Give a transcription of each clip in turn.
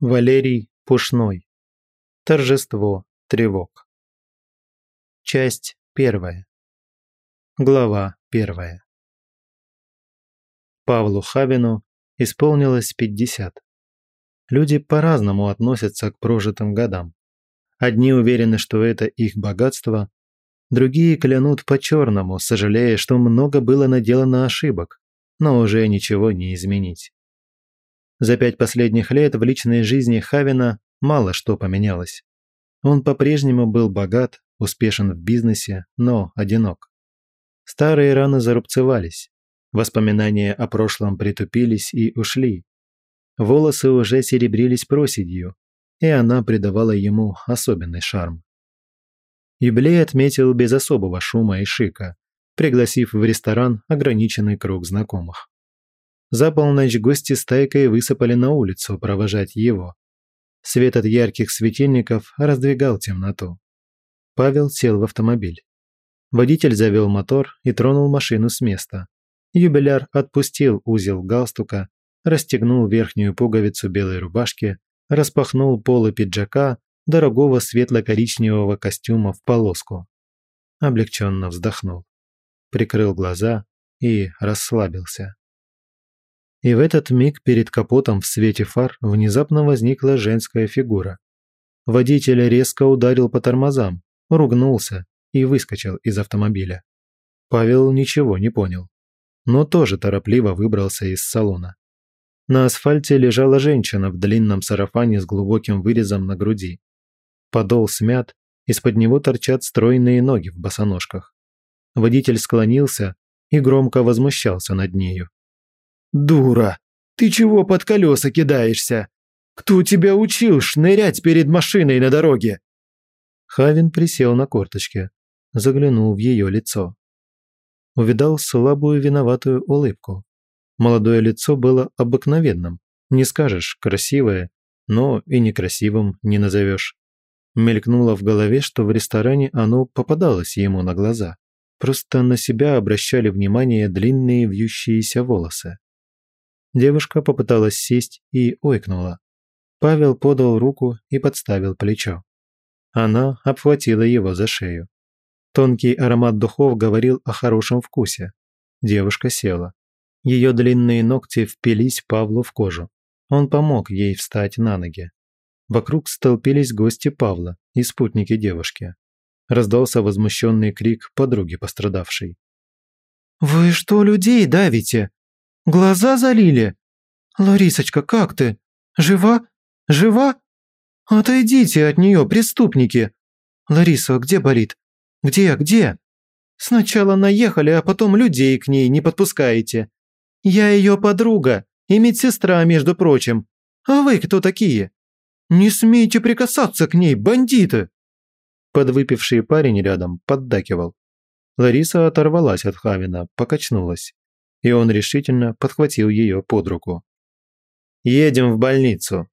Валерий Пушной. Торжество тревог. Часть первая. Глава первая. Павлу Хавину исполнилось 50. Люди по-разному относятся к прожитым годам. Одни уверены, что это их богатство, другие клянут по-черному, сожалея, что много было наделано ошибок, но уже ничего не изменить. За пять последних лет в личной жизни Хавина мало что поменялось. Он по-прежнему был богат, успешен в бизнесе, но одинок. Старые раны зарубцевались, воспоминания о прошлом притупились и ушли. Волосы уже серебрились проседью, и она придавала ему особенный шарм. Юбилей отметил без особого шума и шика, пригласив в ресторан ограниченный круг знакомых. За полночь гости стайкой высыпали на улицу провожать его. Свет от ярких светильников раздвигал темноту. Павел сел в автомобиль. Водитель завел мотор и тронул машину с места. Юбиляр отпустил узел галстука, расстегнул верхнюю пуговицу белой рубашки, распахнул полы пиджака, дорогого светло-коричневого костюма в полоску. Облегченно вздохнул. Прикрыл глаза и расслабился. И в этот миг перед капотом в свете фар внезапно возникла женская фигура. Водитель резко ударил по тормозам, ругнулся и выскочил из автомобиля. Павел ничего не понял, но тоже торопливо выбрался из салона. На асфальте лежала женщина в длинном сарафане с глубоким вырезом на груди. Подол смят, из-под него торчат стройные ноги в босоножках. Водитель склонился и громко возмущался над нею. «Дура! Ты чего под колеса кидаешься? Кто тебя учил шнырять перед машиной на дороге?» Хавин присел на корточки, заглянул в ее лицо. Увидал слабую виноватую улыбку. Молодое лицо было обыкновенным, не скажешь красивое, но и некрасивым не назовешь. Мелькнуло в голове, что в ресторане оно попадалось ему на глаза. Просто на себя обращали внимание длинные вьющиеся волосы. Девушка попыталась сесть и ойкнула. Павел подал руку и подставил плечо. Она обхватила его за шею. Тонкий аромат духов говорил о хорошем вкусе. Девушка села. Ее длинные ногти впились Павлу в кожу. Он помог ей встать на ноги. Вокруг столпились гости Павла и спутники девушки. Раздался возмущенный крик подруги пострадавшей. «Вы что людей давите? Глаза залили? Ларисочка, как ты? Жива? Жива? Отойдите от нее, преступники! Лариса, где болит? Где, где? Сначала наехали, а потом людей к ней не подпускаете. Я ее подруга и медсестра, между прочим. А вы кто такие? Не смейте прикасаться к ней, бандиты!» Подвыпивший парень рядом поддакивал. Лариса оторвалась от Хавина, покачнулась и он решительно подхватил ее под руку. «Едем в больницу!»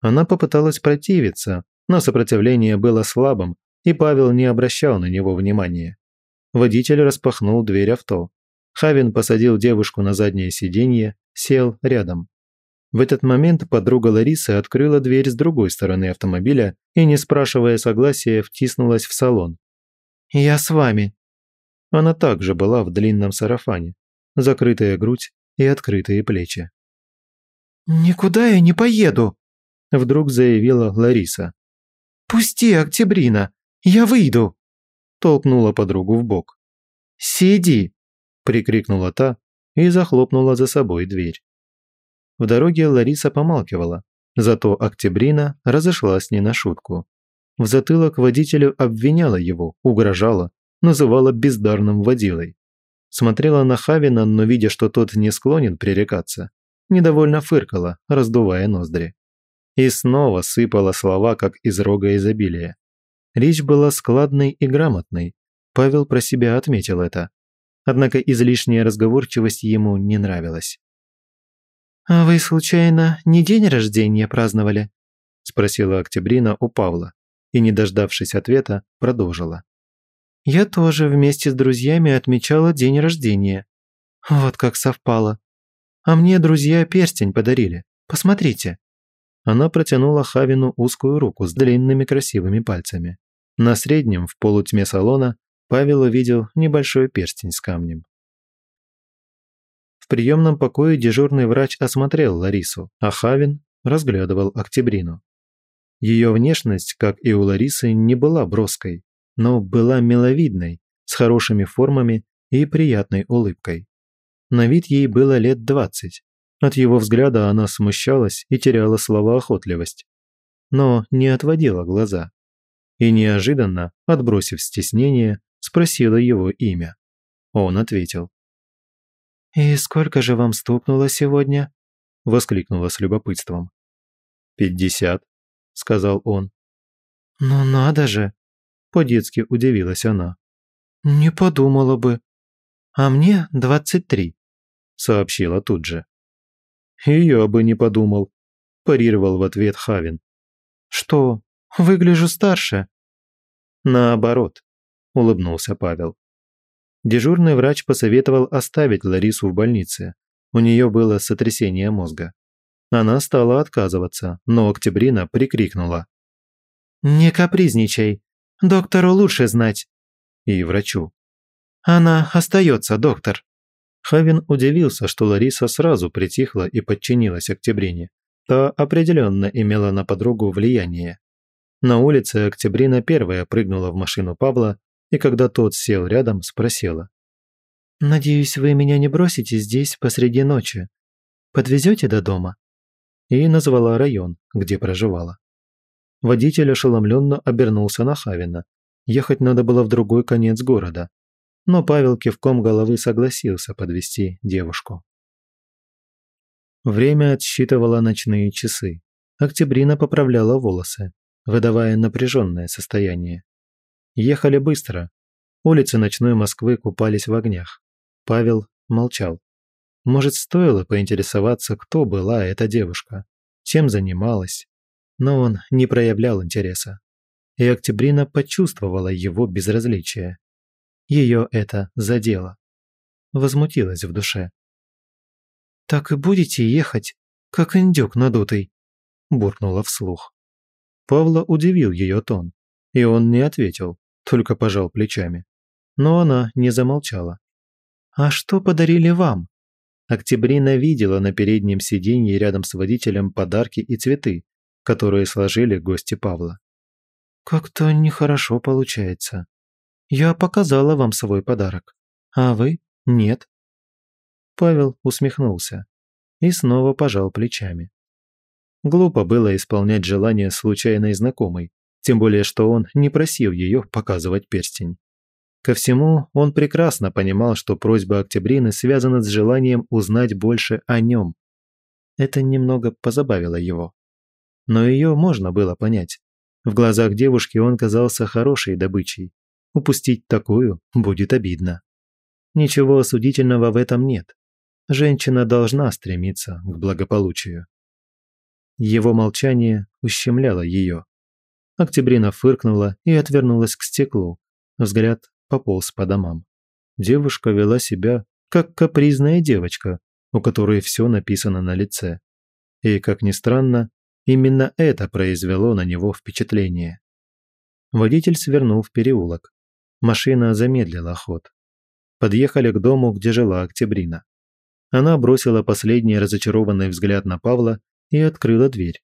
Она попыталась противиться, но сопротивление было слабым, и Павел не обращал на него внимания. Водитель распахнул дверь авто. Хавин посадил девушку на заднее сиденье, сел рядом. В этот момент подруга Ларисы открыла дверь с другой стороны автомобиля и, не спрашивая согласия, втиснулась в салон. «Я с вами». Она также была в длинном сарафане закрытая грудь и открытые плечи. «Никуда я не поеду», – вдруг заявила Лариса. «Пусти, Октябрина, я выйду», – толкнула подругу в бок. «Сиди», – прикрикнула та и захлопнула за собой дверь. В дороге Лариса помалкивала, зато Октябрина разошлась не на шутку. В затылок водителю обвиняла его, угрожала, называла бездарным водилой. Смотрела на Хавина, но видя, что тот не склонен пререкаться, недовольно фыркала, раздувая ноздри. И снова сыпала слова, как из рога изобилия. Речь была складной и грамотной. Павел про себя отметил это. Однако излишняя разговорчивость ему не нравилась. «А вы, случайно, не день рождения праздновали?» – спросила Октябрина у Павла и, не дождавшись ответа, продолжила. Я тоже вместе с друзьями отмечала день рождения. Вот как совпало. А мне друзья перстень подарили. Посмотрите». Она протянула Хавину узкую руку с длинными красивыми пальцами. На среднем, в полутьме салона, Павел увидел небольшой перстень с камнем. В приемном покое дежурный врач осмотрел Ларису, а Хавин разглядывал Октябрину. Ее внешность, как и у Ларисы, не была броской, но была миловидной, с хорошими формами и приятной улыбкой. На вид ей было лет двадцать. От его взгляда она смущалась и теряла словоохотливость. Но не отводила глаза. И неожиданно, отбросив стеснение, спросила его имя. Он ответил. «И сколько же вам стукнуло сегодня?» – воскликнула с любопытством. «Пятьдесят», – сказал он. «Ну надо же!» – по-детски удивилась она. «Не подумала бы. А мне двадцать три», – сообщила тут же. «И я бы не подумал», – парировал в ответ Хавин. «Что, выгляжу старше?» «Наоборот», – улыбнулся Павел. Дежурный врач посоветовал оставить Ларису в больнице. У нее было сотрясение мозга. Она стала отказываться, но Октябрина прикрикнула. «Не капризничай. Доктору лучше знать». И врачу. «Она остается, доктор». Хавин удивился, что Лариса сразу притихла и подчинилась Октябрине. Та определенно имела на подругу влияние. На улице Октябрина первая прыгнула в машину Павла и когда тот сел рядом, спросила. «Надеюсь, вы меня не бросите здесь посреди ночи. Подвезете до дома?» И назвала район, где проживала. Водитель ошеломленно обернулся на Хавина. Ехать надо было в другой конец города. Но Павел кивком головы согласился подвести девушку. Время отсчитывало ночные часы. Октябрина поправляла волосы, выдавая напряженное состояние. Ехали быстро. Улицы ночной Москвы купались в огнях. Павел молчал. Может, стоило поинтересоваться, кто была эта девушка, чем занималась. Но он не проявлял интереса. И Октябрина почувствовала его безразличие. Ее это задело. Возмутилась в душе. «Так и будете ехать, как индюк надутый», буркнула вслух. Павла удивил ее тон, и он не ответил, только пожал плечами. Но она не замолчала. «А что подарили вам?» Октябрина видела на переднем сиденье рядом с водителем подарки и цветы, которые сложили гости Павла. «Как-то нехорошо получается. Я показала вам свой подарок, а вы – нет». Павел усмехнулся и снова пожал плечами. Глупо было исполнять желание случайной знакомой, тем более что он не просил ее показывать перстень. Ко всему, он прекрасно понимал, что просьба Октябрины связана с желанием узнать больше о нем. Это немного позабавило его. Но ее можно было понять. В глазах девушки он казался хорошей добычей. Упустить такую будет обидно. Ничего осудительного в этом нет. Женщина должна стремиться к благополучию. Его молчание ущемляло ее. Октябрина фыркнула и отвернулась к стеклу. Взгляд пополз по домам. Девушка вела себя, как капризная девочка, у которой все написано на лице. И, как ни странно, именно это произвело на него впечатление. Водитель свернул в переулок. Машина замедлила ход. Подъехали к дому, где жила Октябрина. Она бросила последний разочарованный взгляд на Павла и открыла дверь.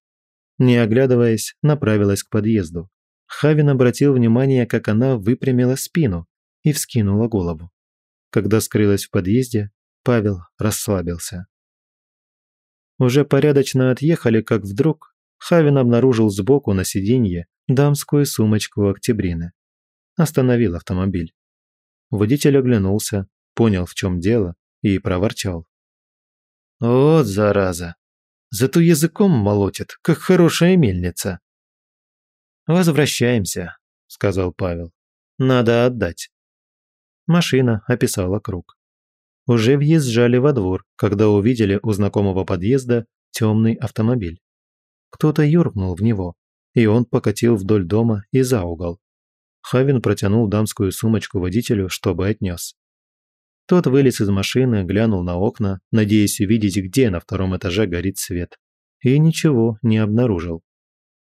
Не оглядываясь, направилась к подъезду. Хавин обратил внимание, как она выпрямила спину и вскинула голову. Когда скрылась в подъезде, Павел расслабился. Уже порядочно отъехали, как вдруг Хавин обнаружил сбоку на сиденье дамскую сумочку Октябрины. Остановил автомобиль. Водитель оглянулся, понял, в чем дело, и проворчал. «Вот зараза! Зато языком молотит, как хорошая мельница». «Возвращаемся», – сказал Павел. «Надо отдать». Машина описала круг. Уже въезжали во двор, когда увидели у знакомого подъезда темный автомобиль. Кто-то юркнул в него, и он покатил вдоль дома и за угол. Хавин протянул дамскую сумочку водителю, чтобы отнес. Тот вылез из машины, глянул на окна, надеясь увидеть, где на втором этаже горит свет. и ничего не обнаружил.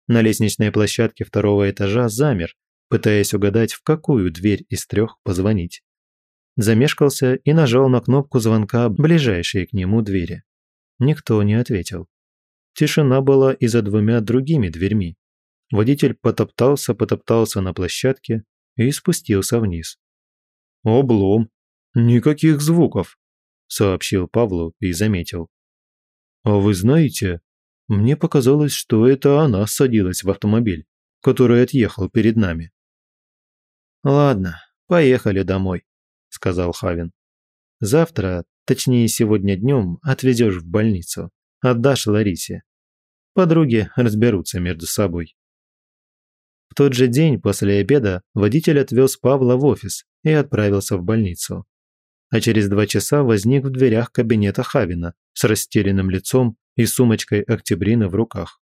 На лестничной площадке второго этажа замер, пытаясь угадать, в какую дверь из трех позвонить. Замешкался и нажал на кнопку звонка ближайшей к нему двери. Никто не ответил. Тишина была и за двумя другими дверьми. Водитель потоптался-потоптался на площадке и спустился вниз. «Облом! Никаких звуков!» – сообщил Павлу и заметил. «А вы знаете, мне показалось, что это она садилась в автомобиль, который отъехал перед нами». «Ладно, поехали домой», – сказал Хавин. «Завтра, точнее сегодня днем, отвезешь в больницу, отдашь Ларисе. Подруги разберутся между собой». В тот же день после обеда водитель отвез Павла в офис и отправился в больницу. А через два часа возник в дверях кабинета Хавина с растерянным лицом и сумочкой Октябрины в руках.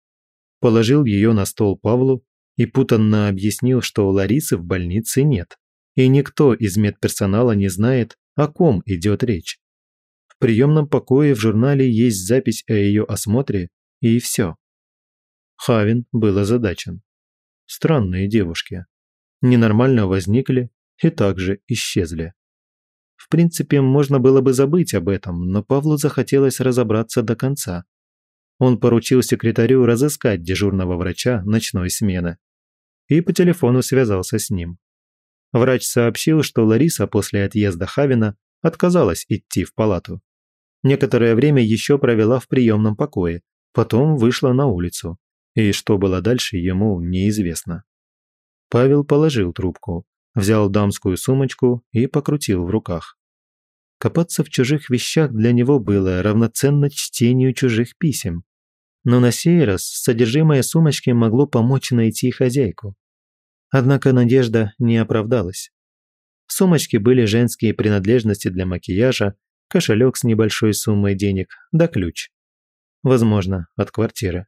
Положил ее на стол Павлу и путанно объяснил, что Ларисы в больнице нет, и никто из медперсонала не знает, о ком идет речь. В приемном покое в журнале есть запись о ее осмотре, и все. Хавин был озадачен. Странные девушки. Ненормально возникли и также исчезли. В принципе, можно было бы забыть об этом, но Павлу захотелось разобраться до конца. Он поручил секретарю разыскать дежурного врача ночной смены. И по телефону связался с ним. Врач сообщил, что Лариса после отъезда Хавина отказалась идти в палату. Некоторое время еще провела в приемном покое, потом вышла на улицу и что было дальше, ему неизвестно. Павел положил трубку, взял дамскую сумочку и покрутил в руках. Копаться в чужих вещах для него было равноценно чтению чужих писем. Но на сей раз содержимое сумочки могло помочь найти хозяйку. Однако надежда не оправдалась. В сумочке были женские принадлежности для макияжа, кошелек с небольшой суммой денег да ключ. Возможно, от квартиры.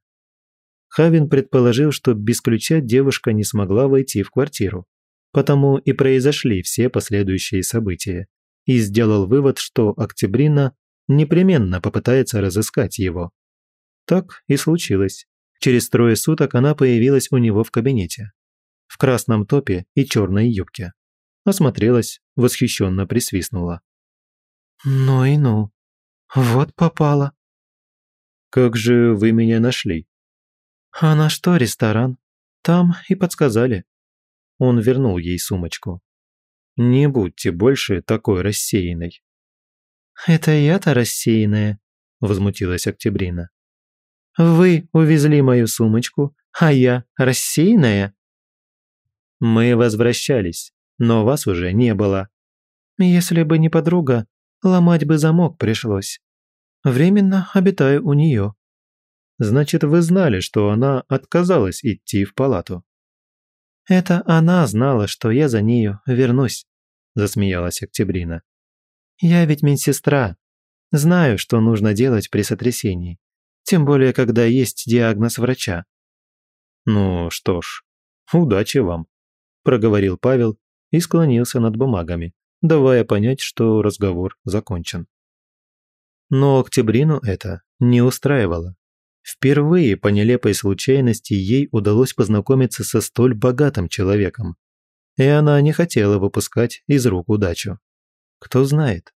Хавин предположил, что без ключа девушка не смогла войти в квартиру. Потому и произошли все последующие события. И сделал вывод, что Октябрина непременно попытается разыскать его. Так и случилось. Через трое суток она появилась у него в кабинете. В красном топе и черной юбке. Осмотрелась, восхищенно присвистнула. «Ну и ну. Вот попала». «Как же вы меня нашли?» «А на что ресторан? Там и подсказали». Он вернул ей сумочку. «Не будьте больше такой рассеянной». «Это я-то рассеянная», – возмутилась Октябрина. «Вы увезли мою сумочку, а я рассеянная?» «Мы возвращались, но вас уже не было». «Если бы не подруга, ломать бы замок пришлось. Временно обитаю у нее». Значит, вы знали, что она отказалась идти в палату. Это она знала, что я за нею вернусь, засмеялась Октябрина. Я ведь медсестра. Знаю, что нужно делать при сотрясении. Тем более, когда есть диагноз врача. Ну что ж, удачи вам, проговорил Павел и склонился над бумагами, давая понять, что разговор закончен. Но Октябрину это не устраивало. Впервые по нелепой случайности ей удалось познакомиться со столь богатым человеком. И она не хотела выпускать из рук удачу. Кто знает,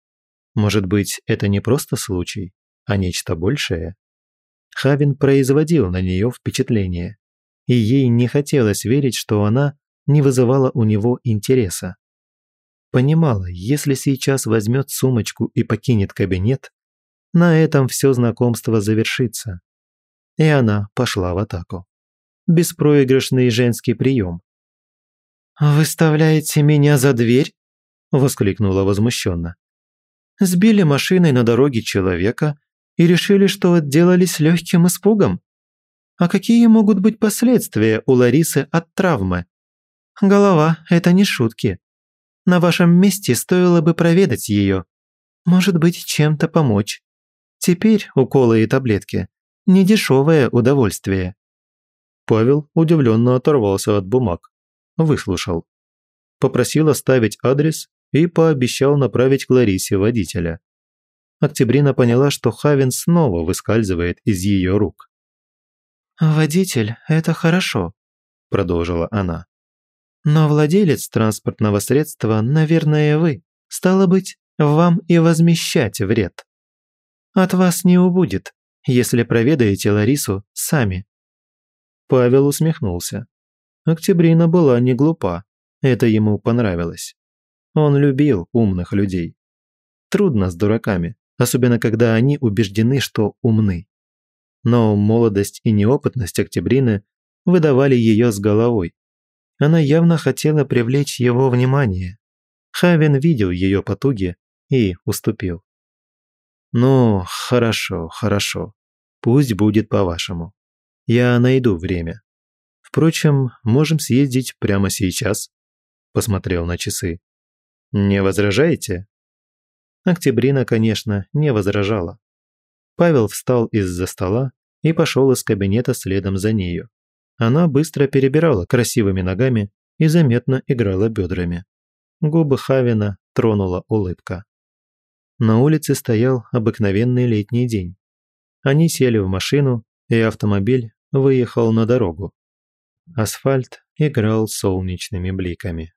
может быть, это не просто случай, а нечто большее? Хавин производил на нее впечатление, и ей не хотелось верить, что она не вызывала у него интереса. Понимала, если сейчас возьмет сумочку и покинет кабинет, на этом все знакомство завершится и она пошла в атаку. Беспроигрышный женский прием. «Выставляете меня за дверь?» – воскликнула возмущенно. «Сбили машиной на дороге человека и решили, что отделались легким испугом? А какие могут быть последствия у Ларисы от травмы? Голова – это не шутки. На вашем месте стоило бы проведать ее. Может быть, чем-то помочь. Теперь уколы и таблетки недешевое удовольствие». Павел удивленно оторвался от бумаг. Выслушал. Попросил оставить адрес и пообещал направить к Ларисе водителя. Октябрина поняла, что Хавин снова выскальзывает из ее рук. «Водитель – это хорошо», – продолжила она. «Но владелец транспортного средства, наверное, вы. Стало быть, вам и возмещать вред. От вас не убудет, если проведаете Ларису сами». Павел усмехнулся. Октябрина была не глупа, это ему понравилось. Он любил умных людей. Трудно с дураками, особенно когда они убеждены, что умны. Но молодость и неопытность Октябрины выдавали ее с головой. Она явно хотела привлечь его внимание. Хавин видел ее потуги и уступил. «Ну, хорошо, хорошо. Пусть будет по-вашему. Я найду время. Впрочем, можем съездить прямо сейчас», – посмотрел на часы. «Не возражаете?» Октябрина, конечно, не возражала. Павел встал из-за стола и пошел из кабинета следом за нею. Она быстро перебирала красивыми ногами и заметно играла бедрами. Губы Хавина тронула улыбка. На улице стоял обыкновенный летний день. Они сели в машину, и автомобиль выехал на дорогу. Асфальт играл солнечными бликами.